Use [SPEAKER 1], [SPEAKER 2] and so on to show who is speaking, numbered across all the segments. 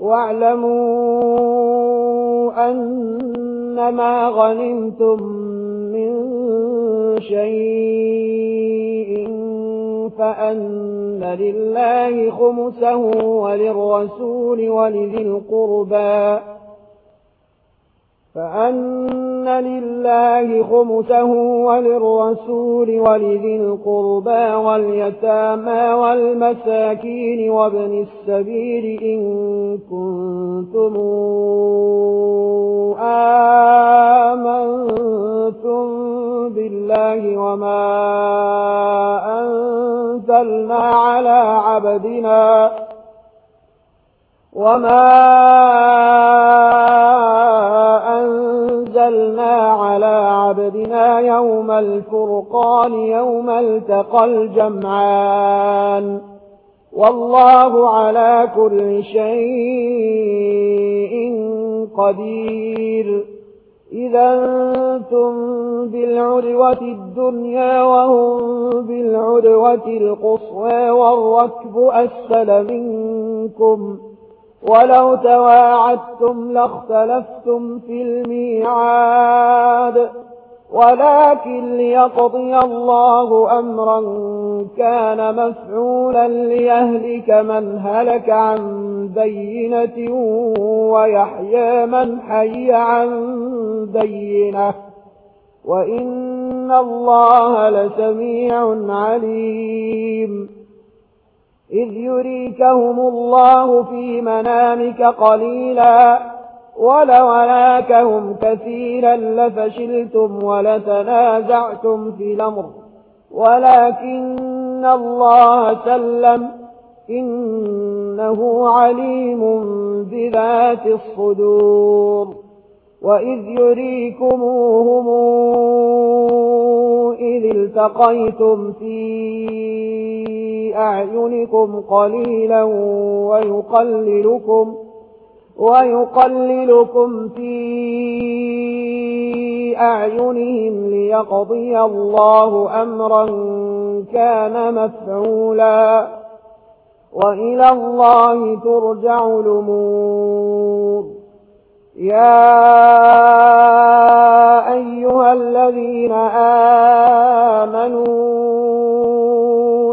[SPEAKER 1] واعلموا أنما غنمتم من شيء فأن لله خمسه وللرسول ولذي القربى فأن لله خمسه وللرسول ولذي القربى واليتامى والمساكين وابن السبيل إن كنتم آمنتم بالله وما أنزلنا على عبدنا وما أنزلنا بنا يوم الفرقان يوم التقى الجمعان. والله على كل شيء قدير. إذا أنتم بالعروة الدنيا وهم بالعروة القصوى والركب أسفل منكم. ولو تواعدتم لاختلفتم في الميعاد. ولكن ليقضي الله أمرا كان مسعولا ليهلك من هلك عن بينة ويحيى من حي عن بينة. وإن الله لسميع عليم. إذ يريكهم الله في منامك قليلاً. ولو ألاكهم كثيرا لفشلتم ولتنازعتم في الأمر. ولكن الله سلم إنه عليم بذات الصدور. وإذ يريكموهم إذ التقيتم في أعينكم قليلا ويقللكم ويقللكم في أعينهم ليقضي الله أمرا كان مفعولا وإلى الله ترجع الأمور يا أيها الذين آمنوا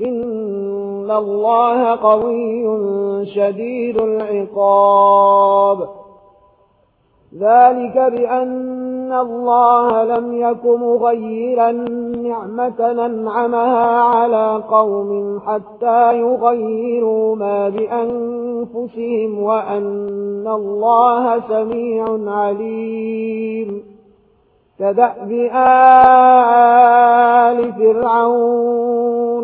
[SPEAKER 1] إن الله قوي شديد العقاب ذلك بأن الله لم يك مغيرا نعمة ننعمها على قوم حتى يغيروا ما بأنفسهم وأن الله سميع عليم كدأب آل فرعون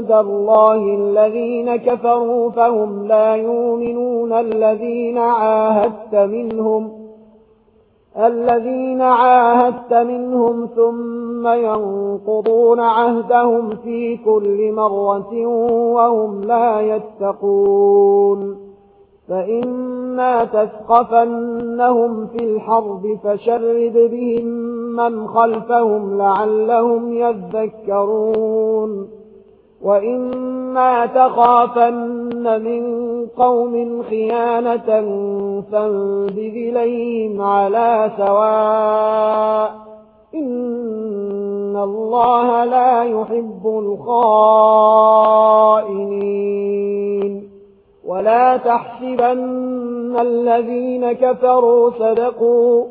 [SPEAKER 1] عند الله الذين كفروا فهم لا يؤمنون الذين عاهدت منهم الذين عاهدت منهم ثم ينقضون عهدهم في كل مرة وهم لا يتقون فإما تثقفنهم في الحرب فشرد بهم من خلفهم لعلهم يذكرون وَإِمَّا تَخَافَنَّ مِنْ قَوْمٍ خِيَانَةً فَانْبِذْ إِلَيْهِمْ عَلَى سَوَاءٍ إِنَّ اللَّهَ لَا يُحِبُّ الْخَائِنِينَ وَلَا تَحْسَبَنَّ الَّذِينَ كَفَرُوا صَدَقُوا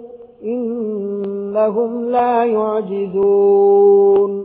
[SPEAKER 1] إِنَّهُمْ لَا يُعْجِزُونَ